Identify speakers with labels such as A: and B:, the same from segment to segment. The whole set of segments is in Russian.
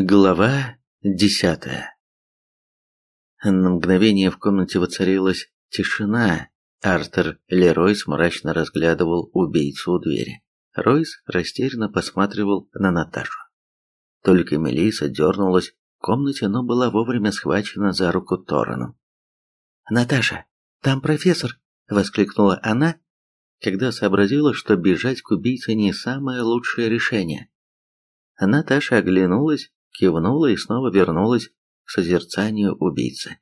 A: Глава десятая На мгновение в комнате воцарилась тишина. Артер Леройс мрачно разглядывал убийцу у двери. Ройс растерянно посматривал на Наташу. Только Мелиса дернулась в комнате, но была вовремя схвачена за руку Тораном. «Наташа, там профессор!» — воскликнула она, когда сообразила, что бежать к убийце не самое лучшее решение. Наташа оглянулась кивнула и снова вернулась к созерцанию убийцы.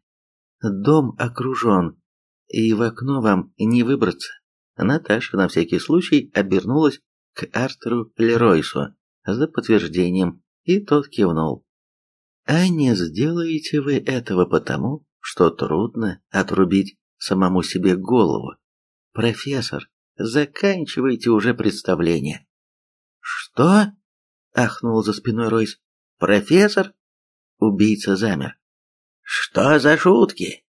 A: «Дом окружен, и в окно вам не выбраться». Наташа на всякий случай обернулась к Артеру Леройсу за подтверждением, и тот кивнул. «А не сделаете вы этого потому, что трудно отрубить самому себе голову? Профессор, заканчивайте уже представление». «Что?» — ахнул за спиной Ройс. «Профессор?» Убийца замер. «Что за шутки?»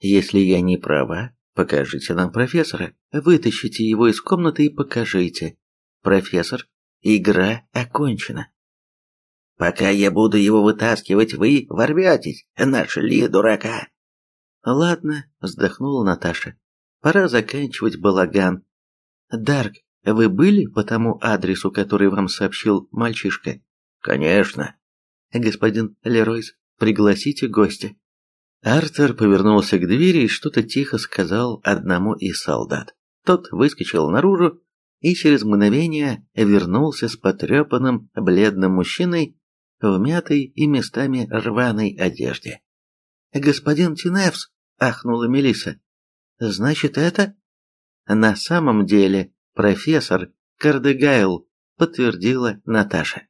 A: «Если я не права, покажите нам профессора. Вытащите его из комнаты и покажите. Профессор, игра окончена». «Пока я буду его вытаскивать, вы ворветесь. Нашли дурака». «Ладно», — вздохнула Наташа. «Пора заканчивать балаган. Дарк, вы были по тому адресу, который вам сообщил мальчишка?» «Конечно», господин Леройс, пригласите гостя». Артер повернулся к двери и что-то тихо сказал одному из солдат. Тот выскочил наружу и через мгновение вернулся с потрепанным бледным мужчиной в мятой и местами рваной одежде. «Господин Тиневс!» — ахнула Мелиса. «Значит, это...» «На самом деле профессор Кардегайл», — подтвердила Наташа.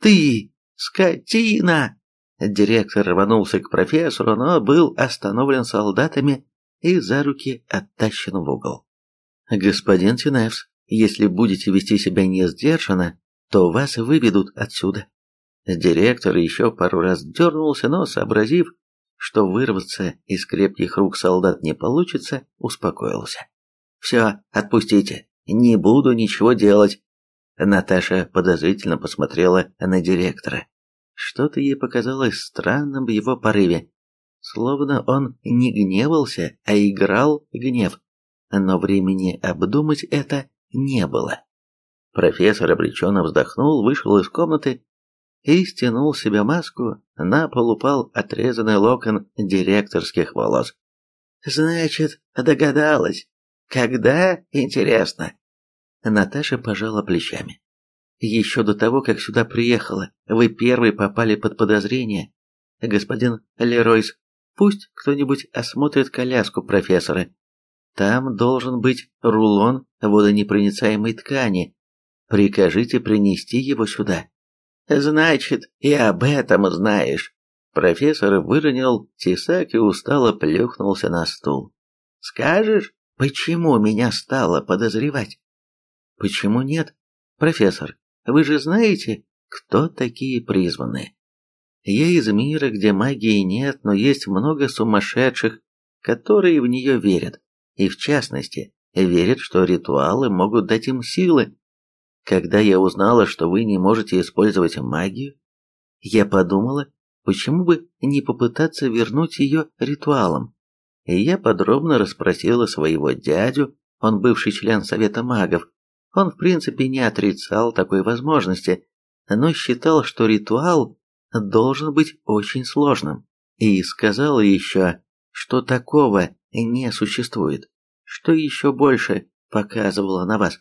A: «Ты!» «Скотина!» Директор рванулся к профессору, но был остановлен солдатами и за руки оттащен в угол. «Господин Тиневс, если будете вести себя несдержанно, то вас выведут отсюда». Директор еще пару раз дернулся, но, сообразив, что вырваться из крепких рук солдат не получится, успокоился. «Все, отпустите, не буду ничего делать, Наташа подозрительно посмотрела на директора. Что-то ей показалось странным в его порыве. Словно он не гневался, а играл гнев. Но времени обдумать это не было. Профессор обреченно вздохнул, вышел из комнаты и стянул с себя маску, на пол упал отрезанный локон директорских волос. «Значит, догадалась. Когда? Интересно. Наташа пожала плечами. «Еще до того, как сюда приехала, вы первый попали под подозрение. Господин Леройс, пусть кто-нибудь осмотрит коляску профессора. Там должен быть рулон водонепроницаемой ткани. Прикажите принести его сюда». «Значит, и об этом знаешь». Профессор выронил тесак и устало плюхнулся на стул. «Скажешь, почему меня стало подозревать?» Почему нет? Профессор, вы же знаете, кто такие призванные? Я из мира, где магии нет, но есть много сумасшедших, которые в нее верят, и в частности, верят, что ритуалы могут дать им силы. Когда я узнала, что вы не можете использовать магию, я подумала, почему бы не попытаться вернуть ее ритуалом. И я подробно расспросила своего дядю, он бывший член Совета магов, он в принципе не отрицал такой возможности, но считал, что ритуал должен быть очень сложным. И сказал еще, что такого не существует, что еще больше показывало на вас.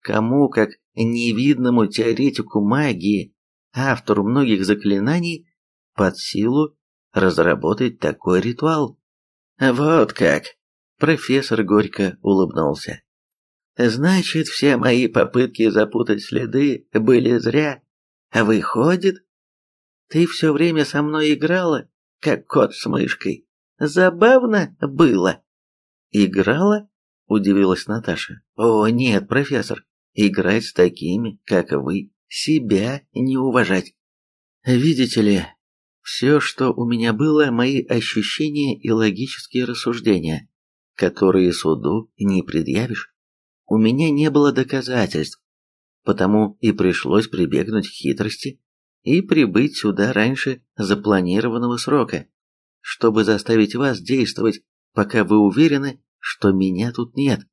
A: Кому, как невидному теоретику магии, автору многих заклинаний, под силу разработать такой ритуал. Вот как. Профессор горько улыбнулся. Значит, все мои попытки запутать следы были зря. Выходит, ты все время со мной играла, как кот с мышкой. Забавно было. Играла? Удивилась Наташа. О, нет, профессор, играть с такими, как вы, себя не уважать. Видите ли, все, что у меня было, мои ощущения и логические рассуждения, которые суду не предъявишь. У меня не было доказательств, потому и пришлось прибегнуть к хитрости. и прибыть сюда раньше запланированного срока, чтобы заставить вас действовать, пока вы уверены, что меня тут нет.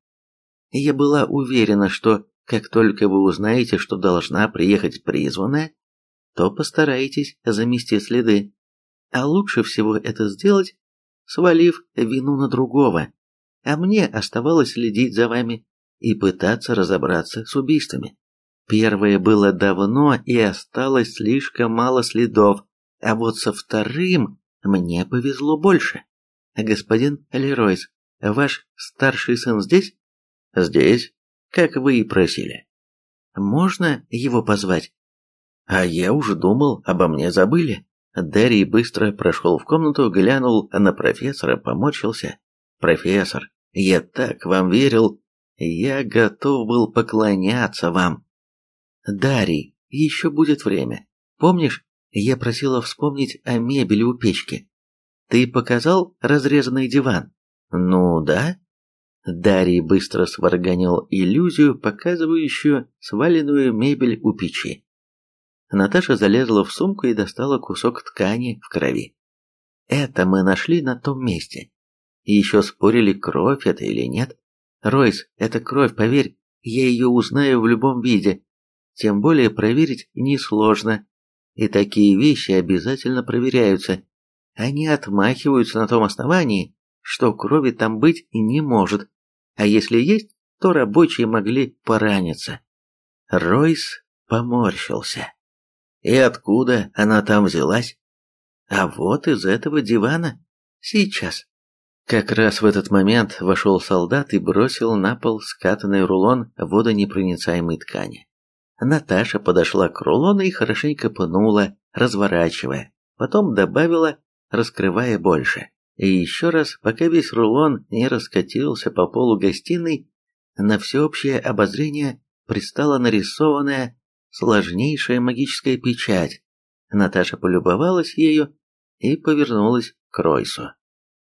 A: Я была уверена, что как только вы узнаете, что должна приехать призванная, то постарайтесь замести следы. А лучше всего это сделать, свалив вину на другого. А мне оставалось следить за вами и пытаться разобраться с убийствами. Первое было давно и осталось слишком мало следов, а вот со вторым мне повезло больше. Господин Леройс, ваш старший сын здесь? Здесь, как вы и просили. Можно его позвать? А я уже думал, обо мне забыли. Дарий быстро прошел в комнату, глянул на профессора, поморщился. «Профессор, я так вам верил, я готов был поклоняться вам. Дарий, еще будет время. Помнишь, я просила вспомнить о мебели у печки? Ты показал разрезанный диван? Ну да. Дарий быстро сварганил иллюзию, показывающую сваленную мебель у печи. Наташа залезла в сумку и достала кусок ткани в крови. Это мы нашли на том месте. Еще спорили, кровь это или нет. Ройс, это кровь, поверь, я ее узнаю в любом виде. Тем более проверить несложно. И такие вещи обязательно проверяются. Они отмахиваются на том основании, что крови там быть не может. А если есть, то рабочие могли пораниться. Ройс поморщился. И откуда она там взялась? А вот из этого дивана. Сейчас. Как раз в этот момент вошел солдат и бросил на пол скатанный рулон водонепроницаемой ткани. Наташа подошла к рулону и хорошенько пнула, разворачивая. Потом добавила, раскрывая больше. И еще раз, пока весь рулон не раскатился по полу гостиной, на всеобщее обозрение предстала нарисованная сложнейшая магическая печать. Наташа полюбовалась ею и повернулась к Ройсу.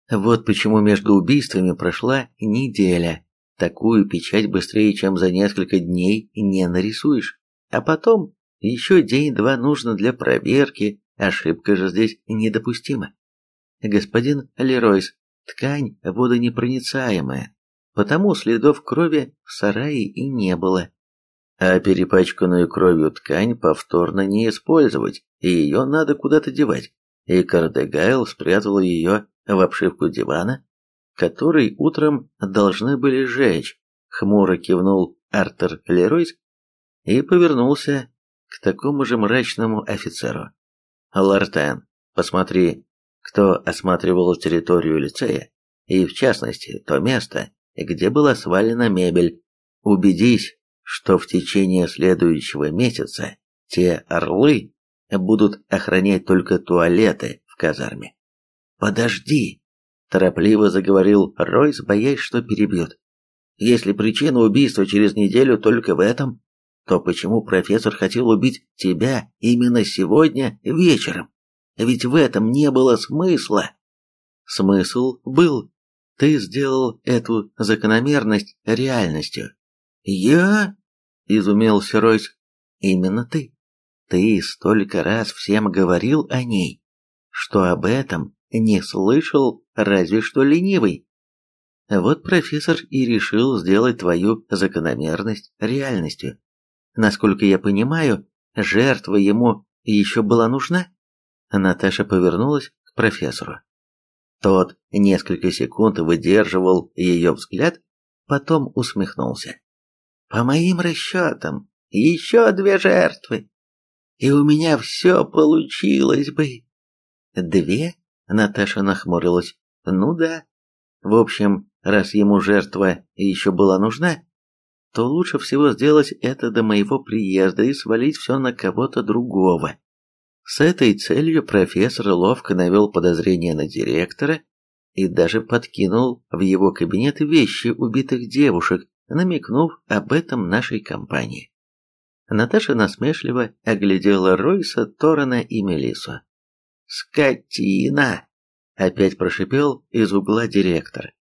A: Вот почему между убийствами прошла неделя. Такую печать быстрее, чем за несколько дней, не нарисуешь. А потом еще день-два нужно для проверки, ошибка же здесь недопустима. Господин Леройс, ткань водонепроницаемая, потому следов крови в сарае и не было. А перепачканную кровью ткань повторно не использовать, и ее надо куда-то девать. И Кардегайл спрятал ее в обшивку дивана, который утром должны были сжечь, хмуро кивнул Артер Леройс и повернулся к такому же мрачному офицеру. «Лартен, посмотри, кто осматривал территорию лицея, и в частности то место, где была свалена мебель. Убедись, что в течение следующего месяца те орлы будут охранять только туалеты в казарме. «Подожди!» – торопливо заговорил Ройс, боясь, что перебьет. «Если причина убийства через неделю только в этом, то почему профессор хотел убить тебя именно сегодня вечером? Ведь в этом не было смысла». «Смысл был. Ты сделал эту закономерность реальностью». «Я?» – изумился Ройс. «Именно ты. Ты столько раз всем говорил о ней, что об этом не слышал разве что ленивый. Вот профессор и решил сделать твою закономерность реальностью. Насколько я понимаю, жертва ему еще была нужна? Наташа повернулась к профессору. Тот несколько секунд выдерживал ее взгляд, потом усмехнулся. По моим расчетам, еще две жертвы, и у меня все получилось бы. Две? Наташа нахмурилась. Ну да. В общем, раз ему жертва еще была нужна, то лучше всего сделать это до моего приезда и свалить все на кого-то другого. С этой целью профессор ловко навел подозрение на директора и даже подкинул в его кабинет вещи убитых девушек, намекнув об этом нашей компании. Наташа насмешливо оглядела Ройса, Торана и Мелису. «Скотина!» — опять прошипел из угла директор.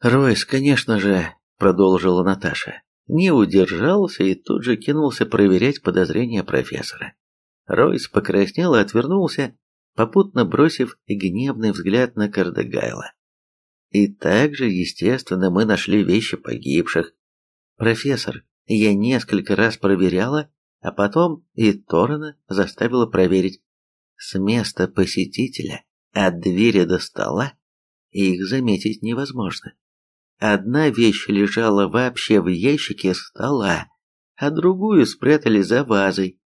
A: «Ройс, конечно же», — продолжила Наташа, не удержался и тут же кинулся проверять подозрения профессора. Ройс покраснел и отвернулся, попутно бросив гневный взгляд на Кардегайла. И также, естественно, мы нашли вещи погибших. Профессор, я несколько раз проверяла, а потом и Торрена заставила проверить. С места посетителя, от двери до стола, их заметить невозможно. Одна вещь лежала вообще в ящике стола, а другую спрятали за вазой.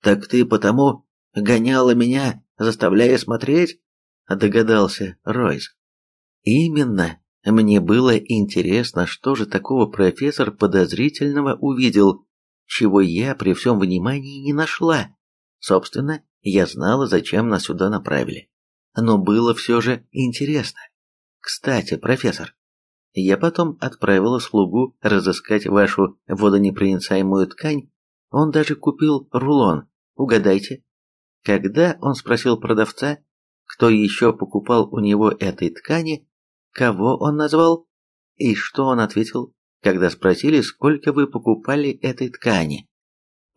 A: «Так ты потому гоняла меня, заставляя смотреть?» – догадался Ройс. «Именно. Мне было интересно, что же такого профессор подозрительного увидел, чего я при всем внимании не нашла. Собственно, я знала, зачем нас сюда направили. Но было все же интересно. Кстати, профессор, я потом отправила слугу разыскать вашу водонепроницаемую ткань. Он даже купил рулон. Угадайте. Когда он спросил продавца, кто еще покупал у него этой ткани, кого он назвал и что он ответил, когда спросили, сколько вы покупали этой ткани.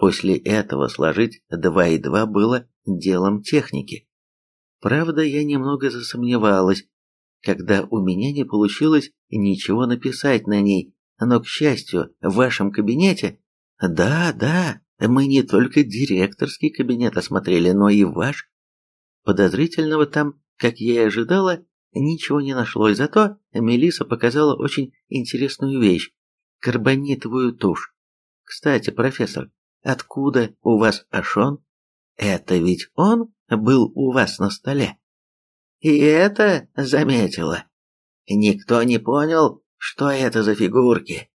A: После этого сложить два и два было делом техники. Правда, я немного засомневалась, когда у меня не получилось ничего написать на ней, но, к счастью, в вашем кабинете... Да, да, мы не только директорский кабинет осмотрели, но и ваш. Подозрительного там, как я и ожидала, ничего не нашлось, зато Мелиса показала очень интересную вещь – карбонитовую тушь. Кстати, профессор, откуда у вас Ашон? Это ведь он был у вас на столе? И это заметила. Никто не понял, что это за фигурки.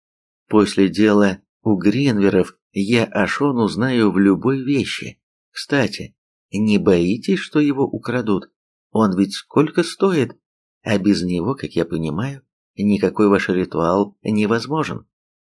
A: После дела у Гринверов я Ашон узнаю в любой вещи. Кстати, не боитесь, что его украдут? Он ведь сколько стоит? А без него, как я понимаю, никакой ваш ритуал невозможен.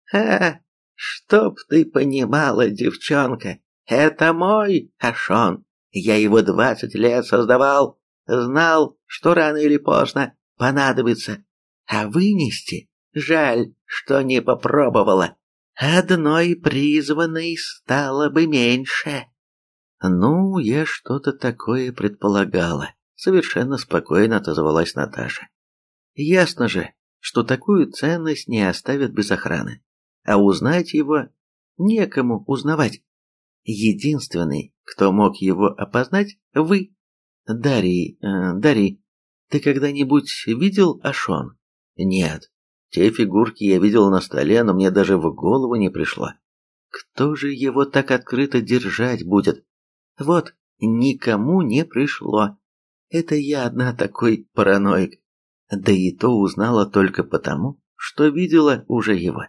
A: Ха, чтоб ты понимала, девчонка, это мой Ашон. Я его двадцать лет создавал, Знал, что рано или поздно понадобится. А вынести жаль, что не попробовала. Одной призванной стало бы меньше. Ну, я что-то такое предполагала. Совершенно спокойно отозвалась Наташа. Ясно же, что такую ценность не оставят без охраны. А узнать его некому узнавать. Единственный, кто мог его опознать, вы. Дарий, э, Дарий, ты когда-нибудь видел Ашон? Нет. Те фигурки я видел на столе, но мне даже в голову не пришло. Кто же его так открыто держать будет? Вот, никому не пришло. Это я одна такой параноик. Да и то узнала только потому, что видела уже его.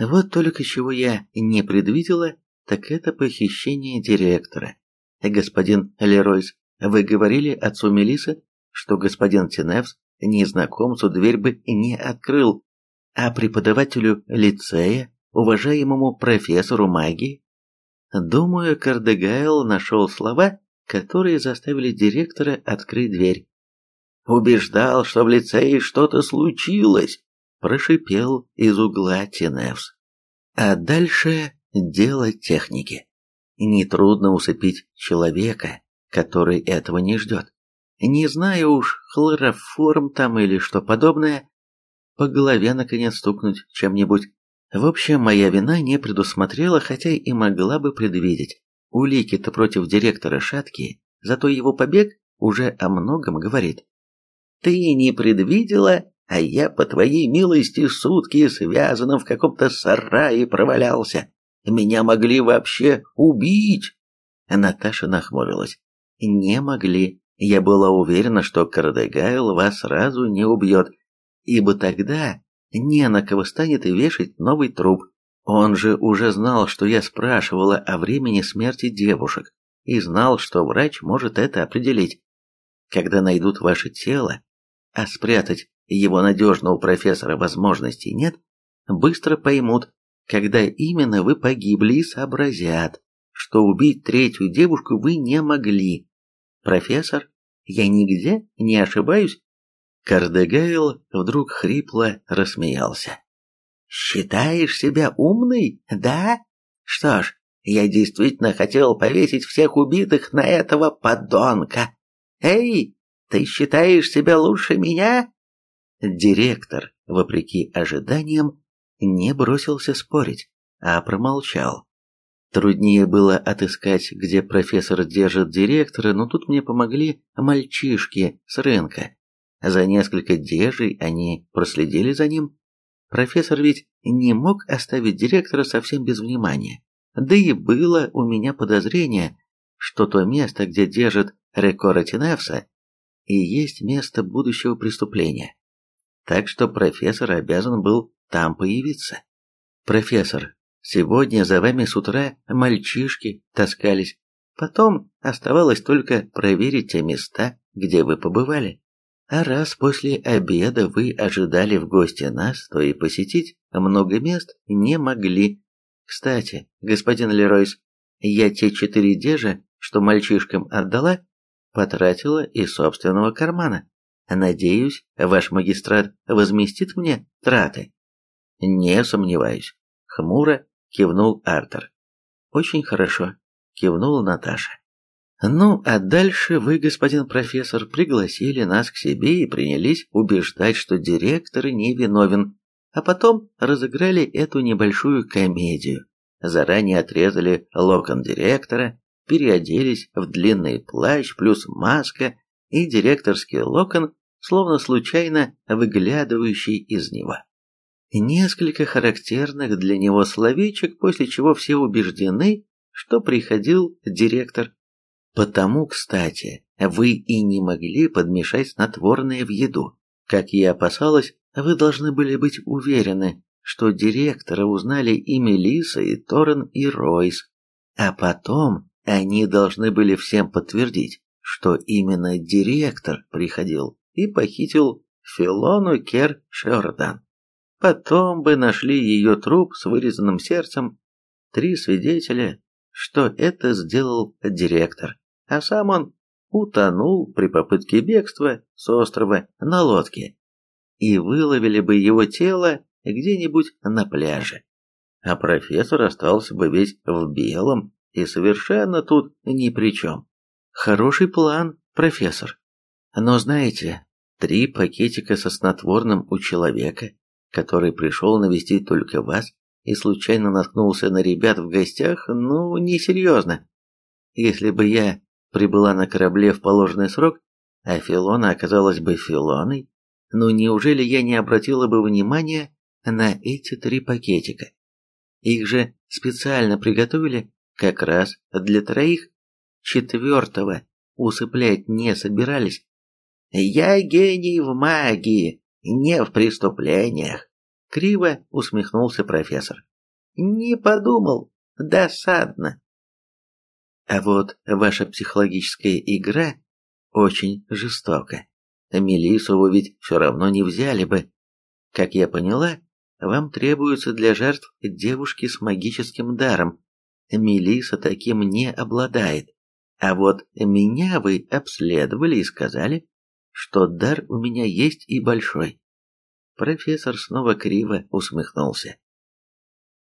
A: Вот только чего я не предвидела, так это похищение директора. Господин Леройс вы говорили отцу Мелисы, что господин Теневс незнакомцу дверь бы не открыл, а преподавателю лицея, уважаемому профессору магии? Думаю, Кардегайл нашел слова, которые заставили директора открыть дверь. «Убеждал, что в лицее что-то случилось», – прошипел из угла Теневс. А дальше дело техники. Нетрудно усыпить человека, который этого не ждет. Не знаю уж, хлороформ там или что подобное, по голове наконец стукнуть чем-нибудь. В общем, моя вина не предусмотрела, хотя и могла бы предвидеть. Улики-то против директора шаткие, зато его побег уже о многом говорит. Ты не предвидела, а я, по твоей милости, сутки связанным в каком-то сарае провалялся. Меня могли вообще убить. Наташа нахмурилась не могли. Я была уверена, что Кардегайл вас сразу не убьет, ибо тогда не на кого станет и вешать новый труп. Он же уже знал, что я спрашивала о времени смерти девушек, и знал, что врач может это определить. Когда найдут ваше тело, а спрятать его надежно у профессора возможностей нет, быстро поймут, когда именно вы погибли и сообразят, что убить третью девушку вы не могли. «Профессор, я нигде не ошибаюсь?» Кардегайл вдруг хрипло рассмеялся. «Считаешь себя умный, да? Что ж,
B: Я действительно хотел повесить всех убитых на этого подонка. Эй, ты считаешь себя лучше меня?»
A: Директор, вопреки ожиданиям, не бросился спорить, а промолчал. Труднее было отыскать, где профессор держит директора, но тут мне помогли мальчишки с рынка. За несколько дежей они проследили за ним. Профессор ведь не мог оставить директора совсем без внимания. Да и было у меня подозрение, что то место, где держит Рекора Тиневса, и есть место будущего преступления. Так что профессор обязан был там появиться. «Профессор, сегодня за вами с утра мальчишки таскались. Потом оставалось только проверить те места, где вы побывали. А раз после обеда вы ожидали в гости нас, то и посетить много мест не могли. Кстати, господин Леройс, я те четыре дежа, что мальчишкам отдала, потратила из собственного кармана. Надеюсь, ваш магистрат возместит мне траты. Не сомневаюсь. Хмуро кивнул Артер. Очень хорошо, кивнула Наташа. Ну, а дальше вы, господин профессор, пригласили нас к себе и принялись убеждать, что директор не виновен, а потом разыграли эту небольшую комедию. Заранее отрезали локон директора, переоделись в длинный плащ плюс маска и директорский локон, словно случайно выглядывающий из него. Несколько характерных для него словечек, после чего все убеждены, что приходил директор. Потому, кстати, вы и не могли подмешать снотворное в еду. Как я опасалась, вы должны были быть уверены, что директора узнали и Мелисса, и Торрен, и Ройс. А потом они должны были всем подтвердить, что именно директор приходил и похитил Филону Кер Шердан. Потом бы нашли ее труп с вырезанным сердцем. Три свидетеля, что это сделал директор, а сам он утонул при попытке бегства с острова на лодке. И выловили бы его тело где-нибудь на пляже. А профессор остался бы весь в белом и совершенно тут ни при чем. Хороший план, профессор. Но знаете, три пакетика со снотворным у человека, который пришел навестить только вас и случайно наткнулся на ребят в гостях, ну, несерьезно. Если бы я прибыла на корабле в положенный срок, а Филона оказалась бы Филоной, ну неужели я не обратила бы внимания на эти три пакетика? Их же специально приготовили как раз для троих. Четвертого усыплять не собирались. «Я гений в магии, не в преступлениях», — криво усмехнулся профессор. «Не подумал. Досадно». А вот ваша психологическая игра очень жестока. Мелису вы ведь все равно не взяли бы. Как я поняла, вам требуется для жертв девушки с магическим даром, Мелиса таким не обладает. А вот меня вы обследовали и сказали, что дар у меня есть и большой. Профессор снова криво усмехнулся.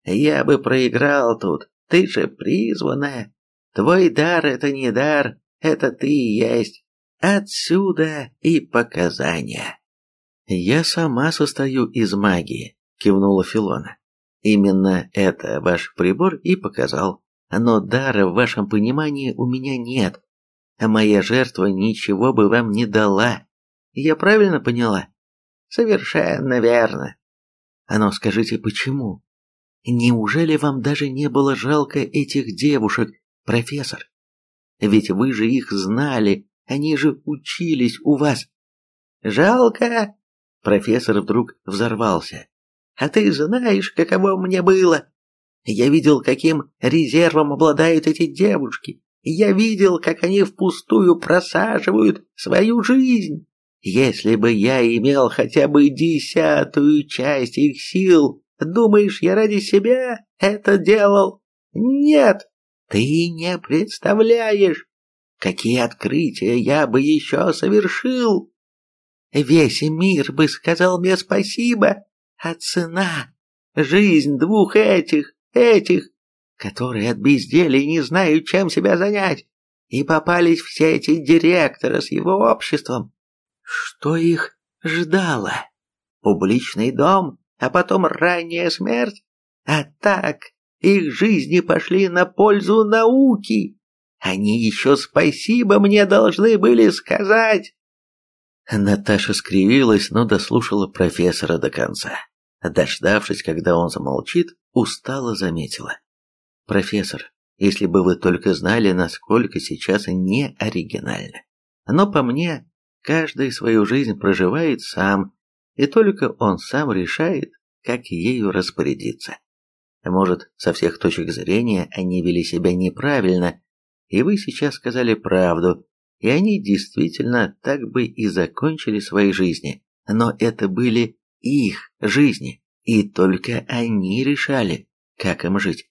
A: Я бы проиграл тут, ты же призванная. Твой дар — это не дар, это ты и есть. Отсюда и показания. Я сама состою из магии, кивнула Филона. Именно это ваш прибор и показал. Но дара в вашем понимании у меня нет. А моя жертва ничего бы вам не дала. Я правильно поняла? Совершенно верно. А но скажите, почему? Неужели вам даже не было жалко этих девушек, профессор? Ведь вы же их знали, они же учились у вас. Жалко? Профессор вдруг взорвался. А ты знаешь, каково мне было? Я видел, каким резервом обладают эти девушки. Я видел, как они впустую просаживают свою жизнь. Если бы я имел хотя бы десятую часть их сил, думаешь, я ради себя это делал? Нет, ты не представляешь, какие открытия я бы еще совершил. Весь мир бы сказал мне спасибо, а цена — жизнь двух этих, этих,
B: которые от безделия не знают, чем себя занять. И попались все эти директоры с его обществом. Что их ждало? Публичный дом, а потом ранняя смерть? А так, их жизни пошли на пользу науки. Они еще спасибо мне должны были сказать.
A: Наташа скривилась, но дослушала профессора до конца. Дождавшись, когда он замолчит, устало заметила. «Профессор, если бы вы только знали, насколько сейчас не оригинально. Но по мне, каждый свою жизнь проживает сам, и только он сам решает, как ею распорядиться. Может, со всех точек зрения они вели себя неправильно, и вы сейчас сказали правду, и они действительно так бы и закончили свои жизни, но это были их жизни, и только они решали, как им жить.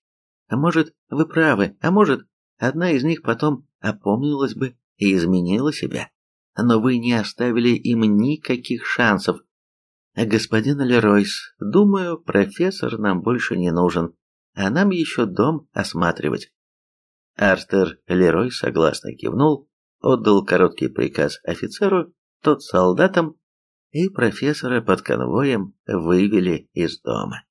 A: А может, вы правы, а может, одна из них потом опомнилась бы и изменила себя. Но вы не оставили им никаких шансов. Господин Леройс, думаю, профессор нам больше не нужен, а нам еще дом осматривать. Артер Лерой согласно кивнул, отдал короткий приказ офицеру, тот солдатам, и профессора под конвоем вывели из дома.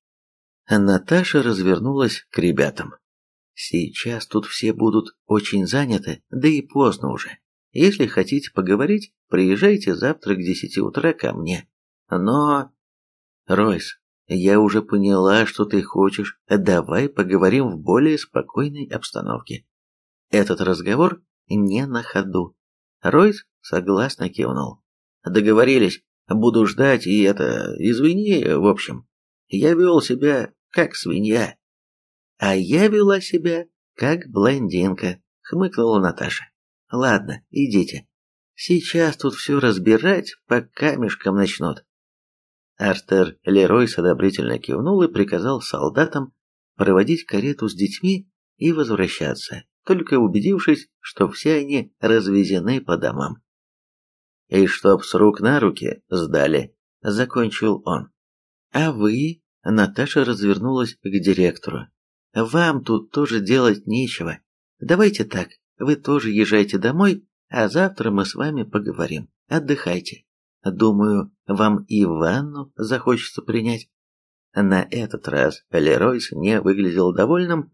A: Наташа развернулась к ребятам. Сейчас тут все будут очень заняты, да и поздно уже. Если хотите поговорить, приезжайте завтра к десяти утра ко мне. Но... Ройс, я уже поняла, что ты хочешь. Давай поговорим в более спокойной обстановке. Этот разговор не на ходу. Ройс согласно кивнул. Договорились. Буду ждать, и это... Извини, в общем. Я вел себя как свинья. А я вела себя как блондинка, хмыкнула Наташа. Ладно, идите. Сейчас тут все разбирать, по камешкам начнут. Артер Лерой одобрительно кивнул и приказал солдатам проводить карету с детьми и возвращаться, только убедившись, что все они развезены по домам. «И чтоб с рук на руки сдали», — закончил он. «А вы?» — Наташа развернулась к директору. «Вам тут тоже делать нечего. Давайте так, вы тоже езжайте домой, а завтра мы с вами поговорим. Отдыхайте». Думаю, вам и ванну захочется принять. На этот раз Леройс не выглядел довольным,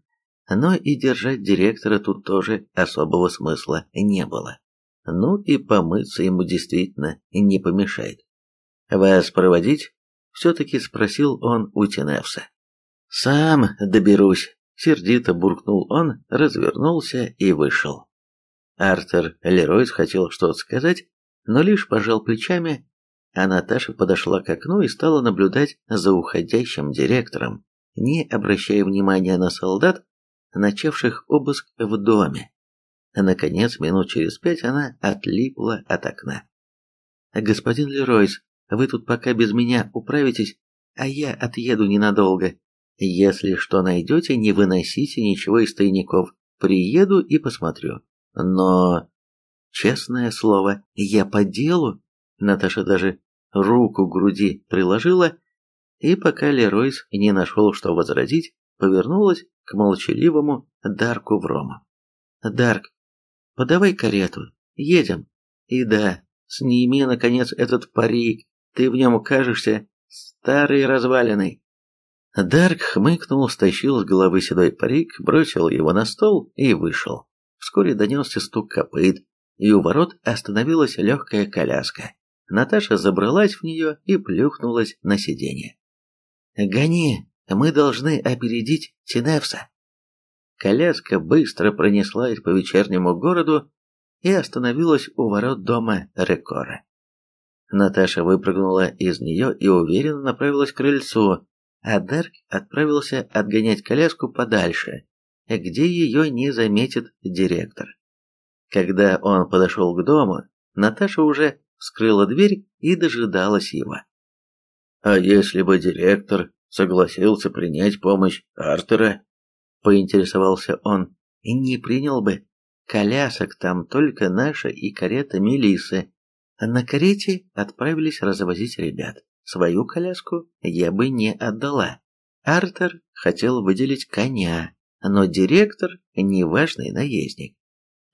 A: но и держать директора тут тоже особого смысла не было. Ну и помыться ему действительно не помешает. «Вас проводить?» — все-таки спросил он у Теневса. «Сам доберусь», — сердито буркнул он, развернулся и вышел. Артер Леройс хотел что-то сказать, но лишь пожал плечами, а Наташа подошла к окну и стала наблюдать за уходящим директором, не обращая внимания на солдат, начавших обыск в доме. Наконец, минут через пять она отлипла от окна. «Господин Леройс, вы тут пока без меня управитесь, а я отъеду ненадолго. Если что найдете, не выносите ничего из тайников. Приеду и посмотрю. Но Честное слово, я по делу. Наташа даже руку к груди приложила, и пока Леройс не нашел, что возразить, повернулась к молчаливому Дарку Врому. «Дарк, подавай карету, едем. И да, сними, наконец, этот парик, ты в нем кажешься старый разваленный». Дарк хмыкнул, стащил с головы седой парик, бросил его на стол и вышел. Вскоре донесся стук копыт, и у ворот остановилась легкая коляска. Наташа забралась в нее и плюхнулась на сиденье. «Гони, мы должны опередить Тиневса». Коляска быстро пронеслась по вечернему городу и остановилась у ворот дома Рекора. Наташа выпрыгнула из нее и уверенно направилась к крыльцу, а Дарк отправился отгонять коляску подальше, где ее не заметит директор. Когда он подошел к дому, Наташа уже вскрыла дверь и дожидалась его. «А если бы директор согласился принять помощь Артера?» — поинтересовался он. «И не принял бы. Колясок там только наша и карета Мелисы. На карете отправились развозить ребят. Свою коляску я бы не отдала. Артер хотел выделить коня,
B: но директор – неважный наездник.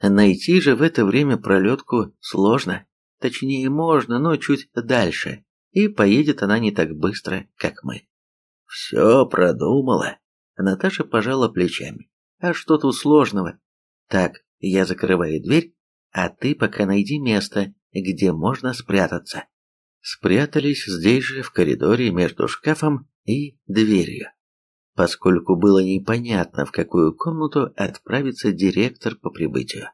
B: Найти же в это время пролетку сложно. Точнее, можно, но чуть дальше. И поедет она не так быстро, как мы. Все продумала. Наташа пожала плечами. А что тут сложного? Так, я закрываю дверь, а ты пока найди место, где можно спрятаться. Спрятались здесь же, в коридоре между шкафом и дверью. Поскольку было непонятно, в какую комнату отправится директор по прибытию.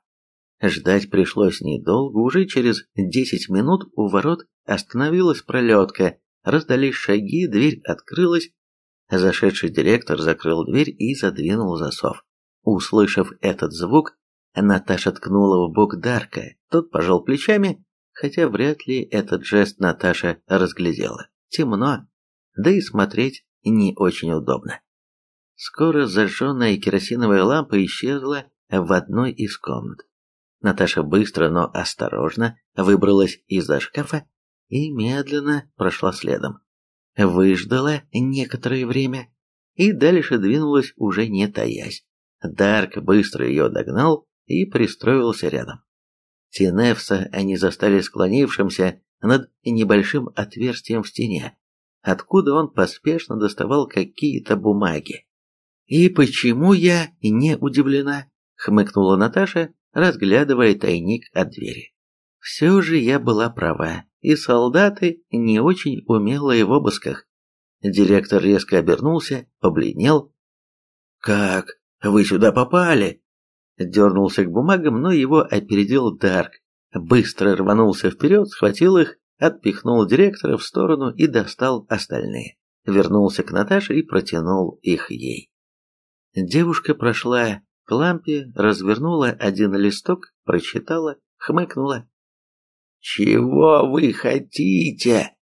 B: Ждать пришлось недолго, уже через десять минут у ворот остановилась пролетка, раздались шаги, дверь открылась, зашедший директор закрыл дверь и задвинул засов. Услышав этот звук, Наташа ткнула в бок Дарка, тот пожал плечами, хотя вряд ли этот жест Наташа разглядела. Темно, да и смотреть не очень удобно. Скоро зажженная керосиновая лампа исчезла в одной из комнат. Наташа быстро, но осторожно выбралась из-за шкафа и медленно прошла следом. Выждала некоторое время и дальше двинулась уже не таясь. Дарк быстро ее догнал и пристроился рядом. Тинефса они застали склонившимся над небольшим отверстием в стене, откуда он поспешно доставал какие-то бумаги. «И почему я не удивлена?» — хмыкнула Наташа, разглядывая тайник от двери. Все же я была права, и солдаты не очень умелые в обысках. Директор резко обернулся, побледнел. «Как? Вы сюда попали?» Дернулся к бумагам, но его опередил Дарк. Быстро рванулся вперед, схватил их, отпихнул директора в сторону и достал остальные. Вернулся к Наташе и протянул их ей. Девушка прошла к лампе, развернула один листок, прочитала, хмыкнула. «Чего вы хотите?»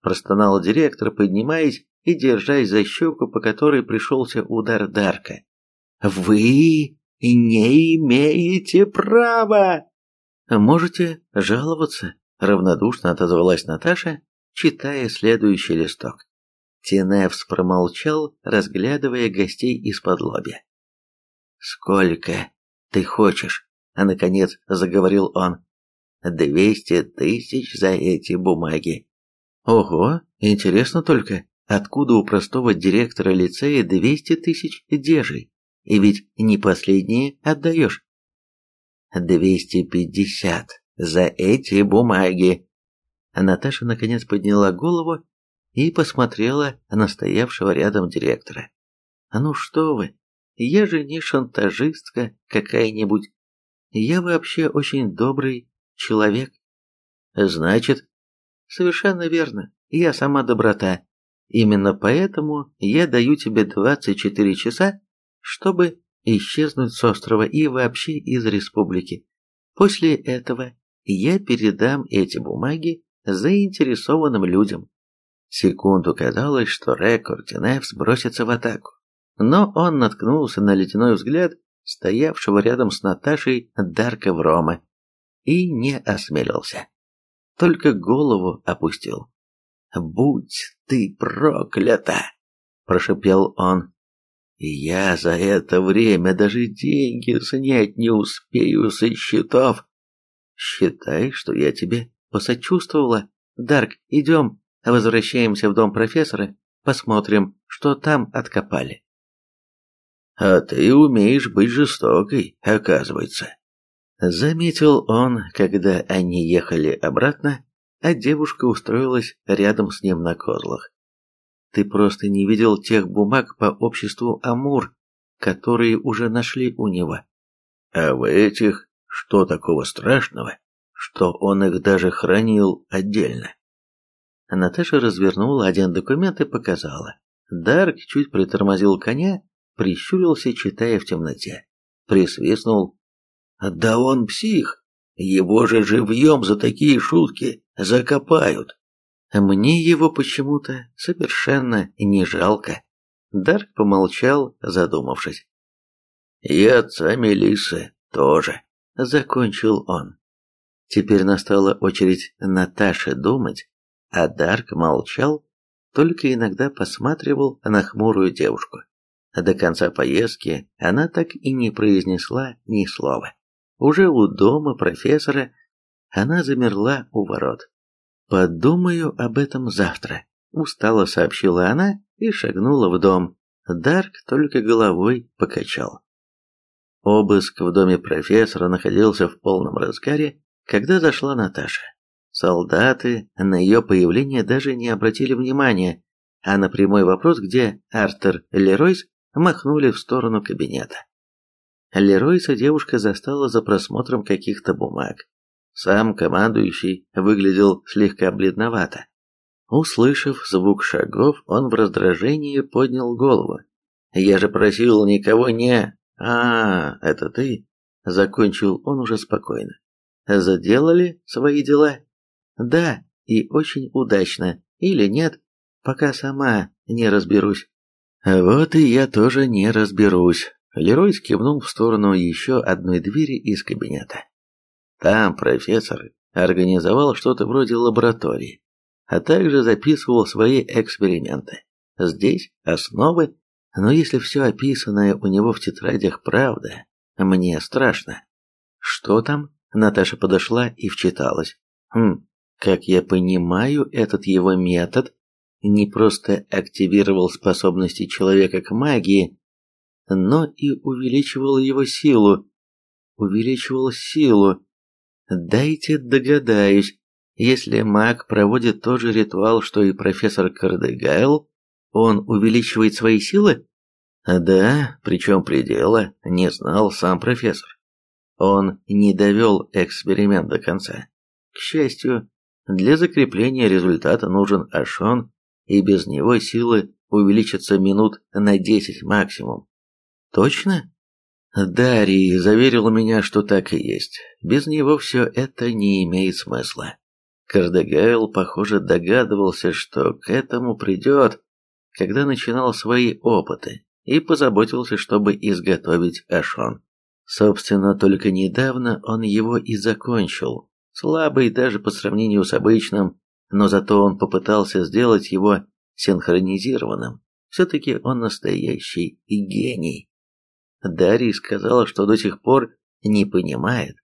B: Простонал директор, поднимаясь и держась за щеку, по которой пришелся удар Дарка. «Вы не имеете права!» «Можете жаловаться», — равнодушно отозвалась Наташа, читая следующий листок. Тиневс промолчал, разглядывая гостей из-под лобья. «Сколько ты хочешь?» — а наконец заговорил он. «Двести тысяч за эти бумаги». «Ого, интересно только, откуда у простого директора лицея двести тысяч дежей? И ведь не последние отдаешь». «Двести пятьдесят за эти бумаги». Наташа наконец подняла голову и посмотрела на стоявшего рядом директора. «Ну что вы, я же не шантажистка какая-нибудь. Я вообще очень добрый человек. Значит, совершенно верно, я сама доброта. Именно поэтому я даю тебе 24 часа, чтобы исчезнуть с острова и вообще из республики. После этого я передам эти бумаги заинтересованным людям. Секунду казалось, что Рекорд Тинефс бросится в атаку но он наткнулся на ледяной взгляд стоявшего рядом с Наташей Дарка Врома и не осмелился. Только голову опустил. «Будь ты проклята!» – прошепел он. «Я за это время даже деньги снять не успею со счетов. Считай, что я тебе посочувствовала. Дарк, идем, возвращаемся в дом профессора, посмотрим, что там откопали». А ты умеешь быть жестокой, оказывается. Заметил он, когда они ехали обратно, а девушка устроилась рядом с ним на козлах. Ты просто не видел тех бумаг по обществу Амур, которые уже нашли у него. А в этих что такого страшного, что он их даже хранил отдельно? Наташа развернула один документ и показала. Дарк чуть притормозил коня прищурился, читая в темноте. Присвистнул. «Да он псих! Его же живьем за такие шутки закопают!» Мне его почему-то совершенно не жалко. Дарк помолчал, задумавшись. «И отца Мелиссы тоже», — закончил он. Теперь настала очередь Наташи думать, а Дарк молчал, только иногда посматривал на хмурую девушку.
A: До конца поездки она так и не произнесла ни слова. Уже у дома профессора она замерла у ворот. «Подумаю об этом завтра», — устало сообщила она и шагнула в дом. Дарк только головой покачал. Обыск в доме профессора находился в полном разгаре, когда зашла Наташа. Солдаты на ее появление даже не обратили внимания, а на прямой вопрос, где Артер Леройс, махнули в сторону кабинета. Леройса девушка застала за просмотром каких-то бумаг. Сам командующий выглядел слегка бледновато. Услышав звук шагов, он в раздражении поднял голову. «Я же просил никого не...» «А, это ты?» Закончил он уже спокойно. «Заделали свои дела?» «Да, и очень удачно. Или нет, пока сама не разберусь». «Вот и я тоже не разберусь». Лерой кивнул в сторону еще одной двери из кабинета. Там профессор организовал что-то вроде лаборатории, а также записывал свои эксперименты. Здесь основы, но если все описанное у него в тетрадях правда, мне страшно. Что там? Наташа подошла и вчиталась. Хм, как я понимаю, этот его метод не просто активировал способности человека к магии, но и увеличивал его силу. Увеличивал силу. Дайте догадаюсь, если маг проводит тот же ритуал, что и профессор Кардегайл, он увеличивает свои силы? Да, причем предела не знал сам профессор. Он не довел эксперимент до конца. К счастью, для закрепления результата нужен Ашон, и без него силы увеличатся минут на 10 максимум. Точно? Дарий заверил меня, что так и есть. Без него все это не имеет смысла. Кардегайл, похоже, догадывался, что к этому придет, когда начинал свои опыты, и позаботился, чтобы изготовить Ашон. Собственно, только недавно он его и закончил. Слабый даже по сравнению с обычным, но зато он попытался сделать его синхронизированным. Все-таки он настоящий гений. Дарья сказала, что до сих пор не понимает,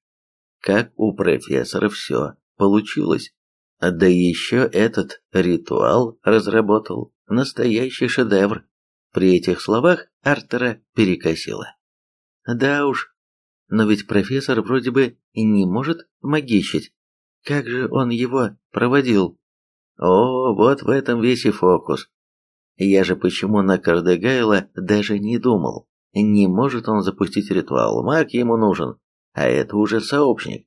A: как у профессора все получилось. Да еще этот ритуал разработал настоящий шедевр. При этих словах Артера перекосило. Да уж, но ведь профессор вроде бы не может магичить. Как же он его проводил? О, вот в этом весь и фокус. Я же почему на Кардегайла даже не думал. Не может он запустить ритуал, маг ему нужен, а это уже сообщник.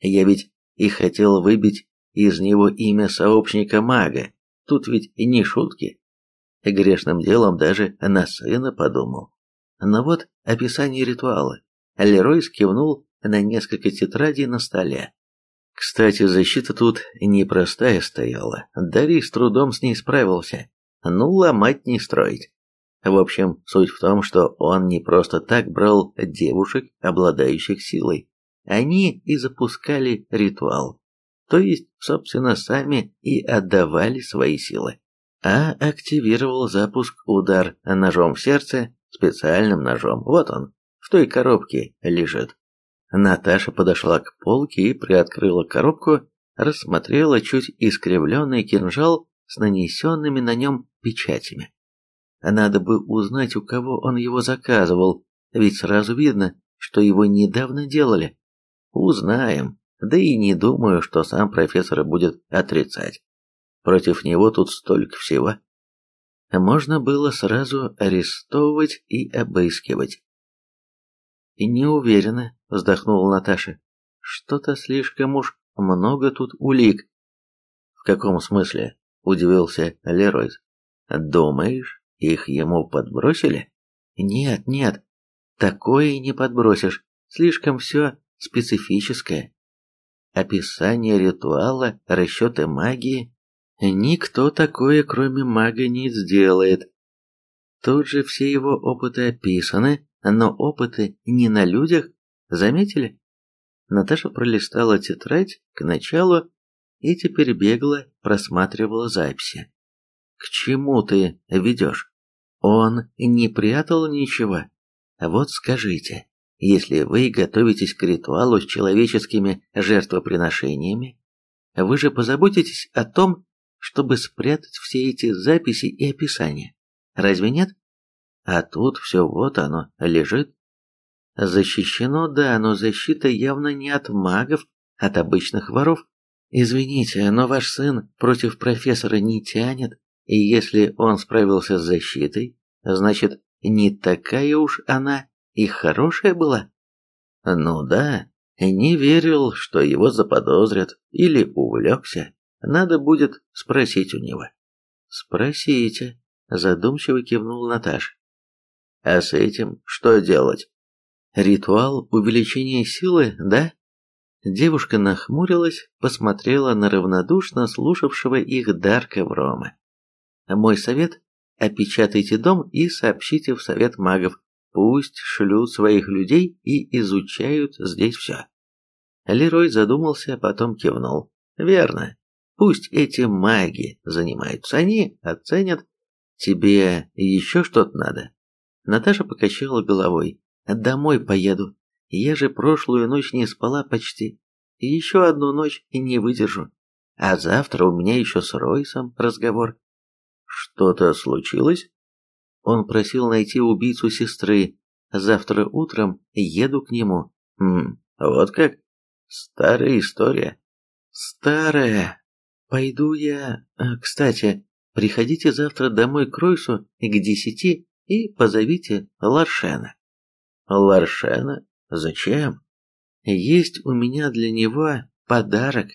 A: Я ведь и хотел выбить из него имя сообщника-мага, тут ведь и не шутки. Грешным делом даже на сына подумал. Но вот описание ритуала. Лерой скивнул на несколько тетрадей на столе. Кстати, защита тут непростая стояла. Дарий с трудом с ней справился. Ну, ломать не строить. В общем, суть в том, что он не просто так брал девушек, обладающих силой. Они и запускали ритуал. То есть, собственно, сами и отдавали свои силы. А активировал запуск удар ножом в сердце, специальным ножом. Вот он, в той коробке лежит. Наташа подошла к полке и приоткрыла коробку, рассмотрела чуть искривленный кинжал с нанесенными на нем печатями. Надо бы узнать, у кого он его заказывал, ведь сразу видно, что его недавно делали. Узнаем, да и не думаю, что сам профессор будет отрицать. Против него тут столько всего. Можно было сразу арестовывать и обыскивать. «Не уверена», — вздохнула Наташа. «Что-то слишком уж много тут улик». «В каком смысле?» — удивился Леройс. «Думаешь, их ему подбросили? Нет, нет, такое не подбросишь. Слишком все специфическое. Описание ритуала, расчеты магии. Никто такое, кроме мага, не сделает. Тут же все его опыты описаны, но опыты не на людях, заметили? Наташа пролистала тетрадь к началу и теперь бегло просматривала записи. К чему ты ведешь? Он не прятал ничего. Вот скажите, если вы готовитесь к ритуалу с человеческими жертвоприношениями, вы же позаботитесь о том, чтобы спрятать все эти записи и описания. Разве нет? А тут все вот оно лежит. Защищено, да, но защита явно не от магов, от обычных воров. Извините, но ваш сын против профессора не тянет, и если он справился с защитой, значит, не такая уж она и хорошая была. Ну да, не верил, что его заподозрят или увлекся. Надо будет спросить у него. Спросите, задумчиво кивнул Наташ. А с этим что делать? Ритуал увеличения силы, да? Девушка нахмурилась, посмотрела на равнодушно слушавшего их Дарка Врома. Мой совет – опечатайте дом и сообщите в совет магов, пусть шлют своих людей и изучают здесь все. Лерой задумался, потом кивнул. Верно. Пусть эти маги занимаются, они оценят. Тебе еще что-то надо? Наташа покачала головой. Домой поеду. Я же прошлую ночь не спала почти. Еще одну ночь не выдержу. А завтра у меня еще с Ройсом разговор. Что-то случилось? Он просил найти убийцу сестры. Завтра утром еду к нему. Хм, вот как? Старая история. Старая. Пойду я... Э, кстати, приходите завтра домой к Ройсу к десяти и позовите Ларшена. Ларшена? Зачем? Есть у меня для него подарок.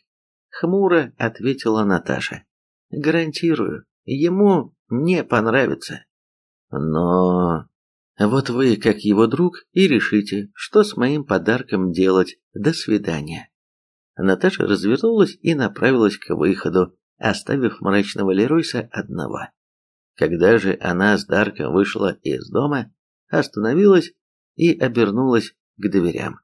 A: Хмуро ответила Наташа. Гарантирую, ему не понравится. Но... Вот вы, как его друг, и решите, что с моим подарком делать. До свидания. Наташа развернулась и направилась к выходу, оставив мрачного Леройса одного. Когда же она с Дарком вышла из дома, остановилась и обернулась к дверям.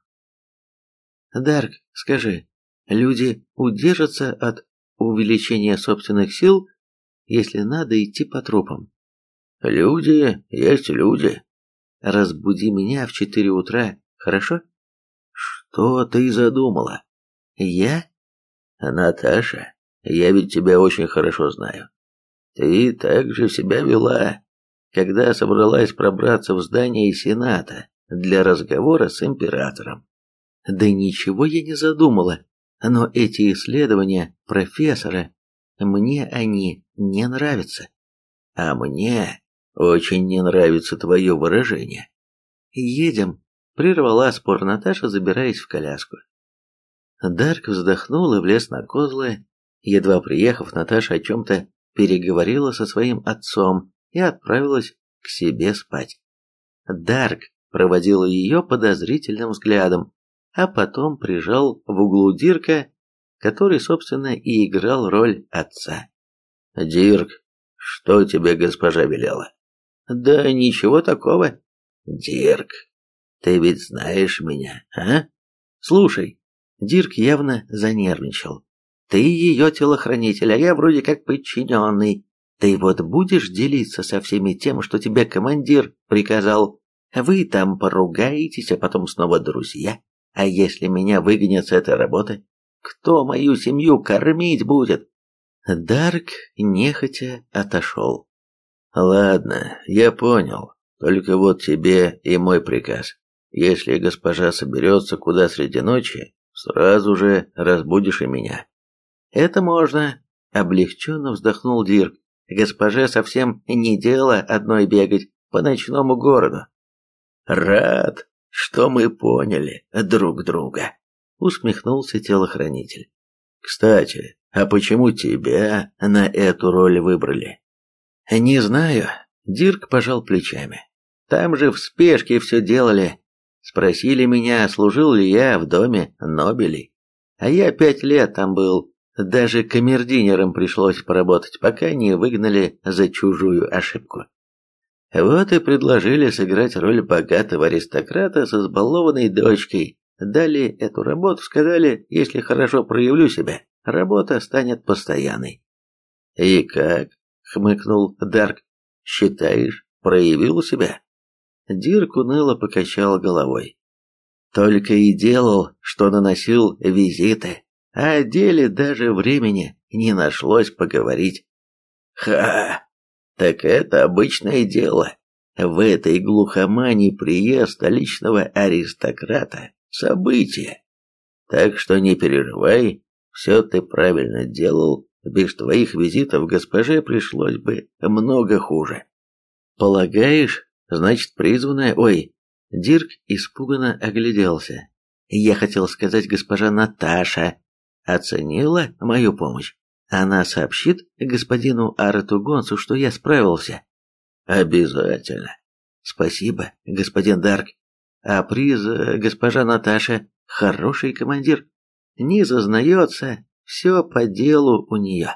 A: «Дарк, скажи, люди удержатся от увеличения собственных сил, если надо идти по трупам?» «Люди есть люди», Разбуди меня в четыре утра, хорошо? Что ты задумала? Я? Наташа, я ведь тебя очень хорошо знаю. Ты так же себя вела, когда собралась пробраться в здание Сената для разговора с императором. Да ничего я не задумала, но эти исследования профессора, мне они не нравятся. А мне очень не нравится твое выражение. Едем, прервала спор Наташа, забираясь в коляску. Дарк вздохнул и влез на козлы. Едва приехав, Наташа о чем-то переговорила со своим отцом и отправилась к себе спать. Дарк проводил ее подозрительным взглядом, а потом прижал в углу Дирка, который, собственно, и играл роль отца. «Дирк, что тебе госпожа велела?» Да ничего такого. Дирк, ты ведь знаешь меня, а? Слушай, Дирк явно занервничал. Ты ее телохранитель, а я вроде как подчиненный. Ты вот будешь делиться со всеми тем, что тебе командир приказал. Вы там поругаетесь, а потом снова друзья. А если меня выгонят с этой работы, кто мою семью кормить будет? Дарк нехотя отошел. Ладно, я понял. Только вот тебе и мой приказ. Если госпожа соберется куда среди ночи, сразу же разбудишь и меня. Это можно, облегченно вздохнул Дирк. Госпоже совсем не дело одной бегать по ночному городу. Рад, что мы поняли друг друга, усмехнулся телохранитель. Кстати, а почему тебя на эту роль выбрали? «Не знаю», — Дирк пожал плечами. «Там же в спешке все делали. Спросили меня, служил ли я в доме Нобелей. А я пять лет там был. Даже камердинером пришлось поработать, пока не выгнали за чужую ошибку. Вот и предложили сыграть роль богатого аристократа с избалованной дочкой. Дали эту работу, сказали, если хорошо проявлю себя, работа станет постоянной. И как? хмыкнул Дарк. Считаешь, проявил себя?» Дирк уныло покачал головой. «Только и делал, что наносил визиты, а о деле даже времени не нашлось поговорить». «Ха! Так это обычное дело. В этой глухомане приезд столичного аристократа – событие. Так что не переживай, все ты правильно делал, без твоих визитов госпоже пришлось бы много хуже. Полагаешь, значит призванная... Ой, Дирк испуганно огляделся. Я хотел сказать госпожа Наташа. Оценила мою помощь. Она сообщит господину Арату Гонсу, что я справился. Обязательно. Спасибо, господин Дарк. А приз э, госпожа Наташа хороший командир. Не зазнается, все по делу у нее.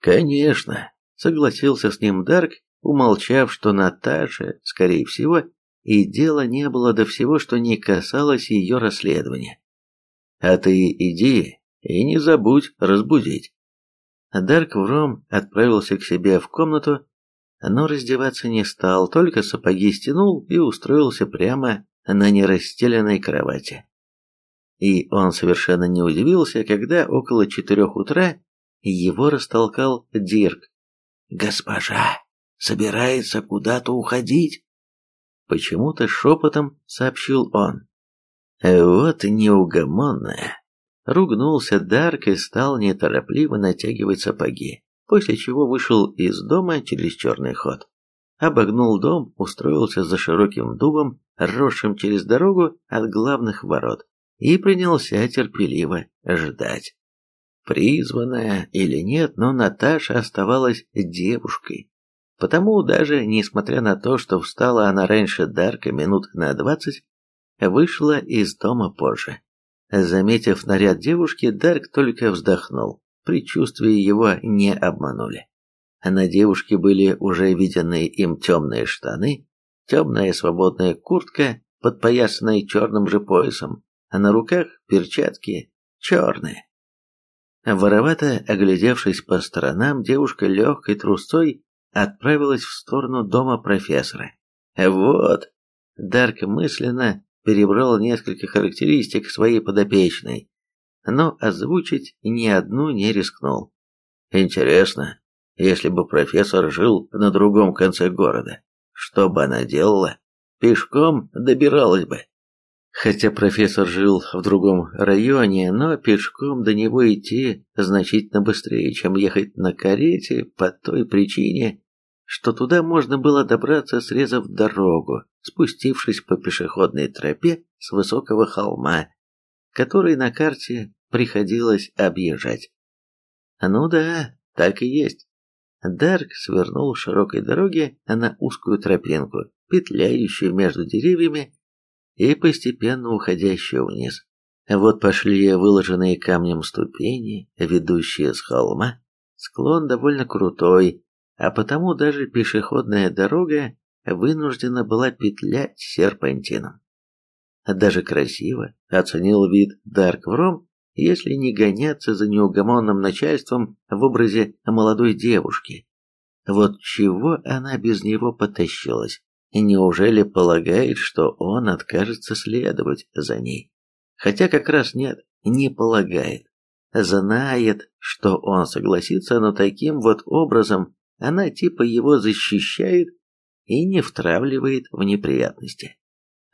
A: Конечно, согласился с ним Дарк, умолчав, что Наташа, скорее всего, и дело не было до всего, что не касалось ее расследования. А ты иди и не забудь разбудить. Дарк Вром отправился к себе в комнату, но раздеваться не стал, только сапоги стянул и устроился прямо на нерастеленной кровати. И он совершенно не удивился, когда около четырех утра его растолкал Дирк. «Госпожа собирается куда-то уходить?» Почему-то шепотом сообщил он. «Вот неугомонная!» Ругнулся Дарк и стал неторопливо натягивать сапоги, после чего вышел из дома через черный ход. Обогнул дом, устроился за широким дубом, росшим через дорогу от главных ворот, и принялся терпеливо ждать. Призванная или нет, но Наташа оставалась девушкой. Потому даже, несмотря на то, что встала она раньше Дарка минут на двадцать, вышла из дома позже. Заметив наряд девушки, Дарк только вздохнул. Предчувствия его не обманули. На девушке были уже виденные им темные штаны, темная свободная куртка, подпоясанная черным же поясом, а на руках перчатки черные. Воровато оглядевшись по сторонам, девушка легкой трусцой отправилась в сторону дома профессора. Вот, Дарк мысленно перебрал несколько характеристик своей подопечной, но озвучить ни одну не рискнул. Интересно, если бы профессор жил на другом конце города, что бы она делала? Пешком добиралась бы. Хотя профессор жил в другом районе, но пешком до него идти значительно быстрее, чем ехать на карете по той причине, что туда можно было добраться, срезав дорогу, спустившись по пешеходной тропе с высокого холма, который на карте приходилось объезжать. Ну да, так и есть. Дарк свернул широкой дороге на узкую тропинку, петляющую между деревьями и постепенно уходящую вниз. Вот пошли выложенные камнем ступени, ведущие с холма. Склон довольно крутой, а потому даже пешеходная дорога вынуждена была петлять серпантином. Даже красиво оценил вид Дарк Вром, если не гоняться за неугомонным начальством в образе молодой девушки. Вот чего она без него потащилась? Неужели полагает, что он откажется следовать за ней? Хотя как раз нет, не полагает. Знает, что он согласится, но таким вот образом она типа его защищает и не втравливает в неприятности.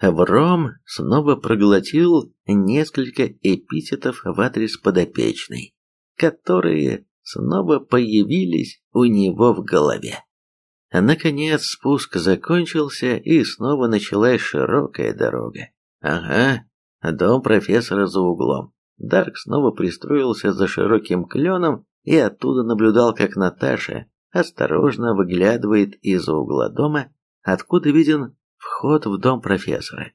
A: Вром снова проглотил несколько эпитетов в адрес подопечной, которые снова появились у него в голове. Наконец спуск закончился, и снова началась широкая дорога. Ага, дом профессора за углом. Дарк снова пристроился за широким кленом и оттуда наблюдал, как Наташа осторожно выглядывает из-за угла дома, откуда виден вход в дом профессора.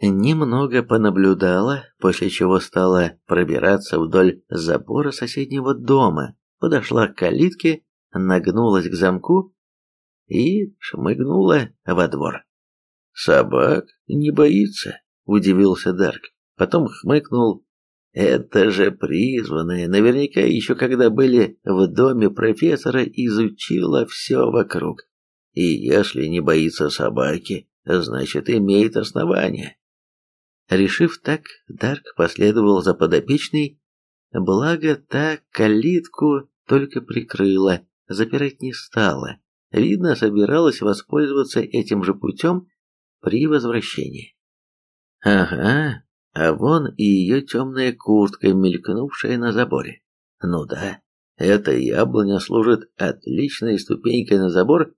A: Немного понаблюдала, после чего стала пробираться вдоль забора соседнего дома, подошла к калитке, нагнулась к замку и шмыгнула во двор. «Собак не боится», — удивился Дарк. Потом хмыкнул. «Это же призванные, наверняка еще когда были в доме профессора изучила все вокруг. И если не боится собаки, значит имеет основание.
B: Решив так, Дарк последовал за подопечной, благо та калитку только прикрыла, запирать не стала. Видно, собиралась воспользоваться этим же путем при возвращении. Ага, а вон и ее темная куртка, мелькнувшая на заборе. Ну да, эта яблоня служит отличной ступенькой на забор,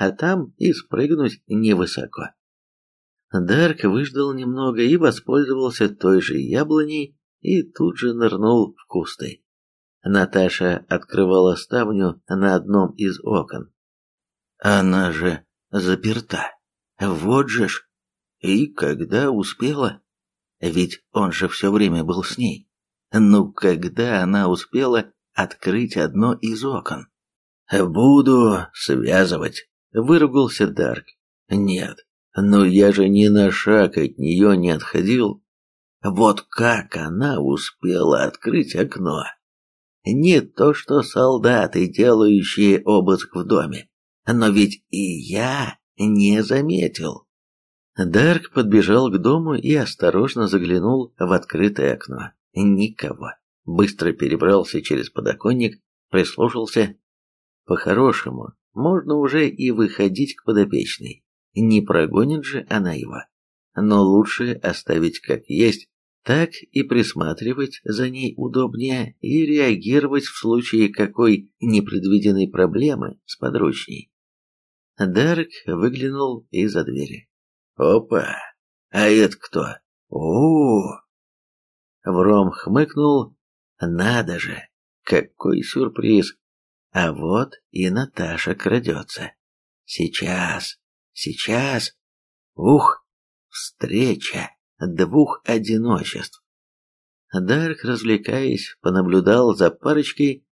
B: а там и спрыгнуть невысоко. Дарк выждал немного и воспользовался той же яблоней и тут же нырнул в кусты. Наташа открывала ставню на одном из окон. Она же заперта. Вот же ж. И когда успела? Ведь он же все время был с ней. Ну, когда она успела открыть одно из окон? «Буду связывать», — выругался Дарк. «Нет, но я же ни на шаг от нее не отходил. Вот как она успела открыть окно? Не то что солдаты, делающие обыск в доме, но ведь и я не заметил». Дарк подбежал к дому и осторожно заглянул в открытое окно. Никого. Быстро перебрался через подоконник, прислушался. По-хорошему, можно уже и выходить к подопечной. Не прогонит же она его. Но лучше оставить как есть, так и присматривать за ней удобнее и реагировать в случае какой непредвиденной проблемы с подручней. Дарк выглянул из-за двери. Опа! А это кто? О! Вром хмыкнул. Надо же! Какой сюрприз! А вот и Наташа крадется. Сейчас, сейчас. Ух! Встреча двух одиночеств. Дарк, развлекаясь, понаблюдал за парочкой,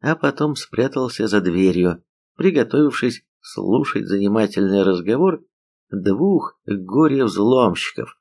B: а потом спрятался за дверью, приготовившись слушать занимательный разговор двух горе-взломщиков.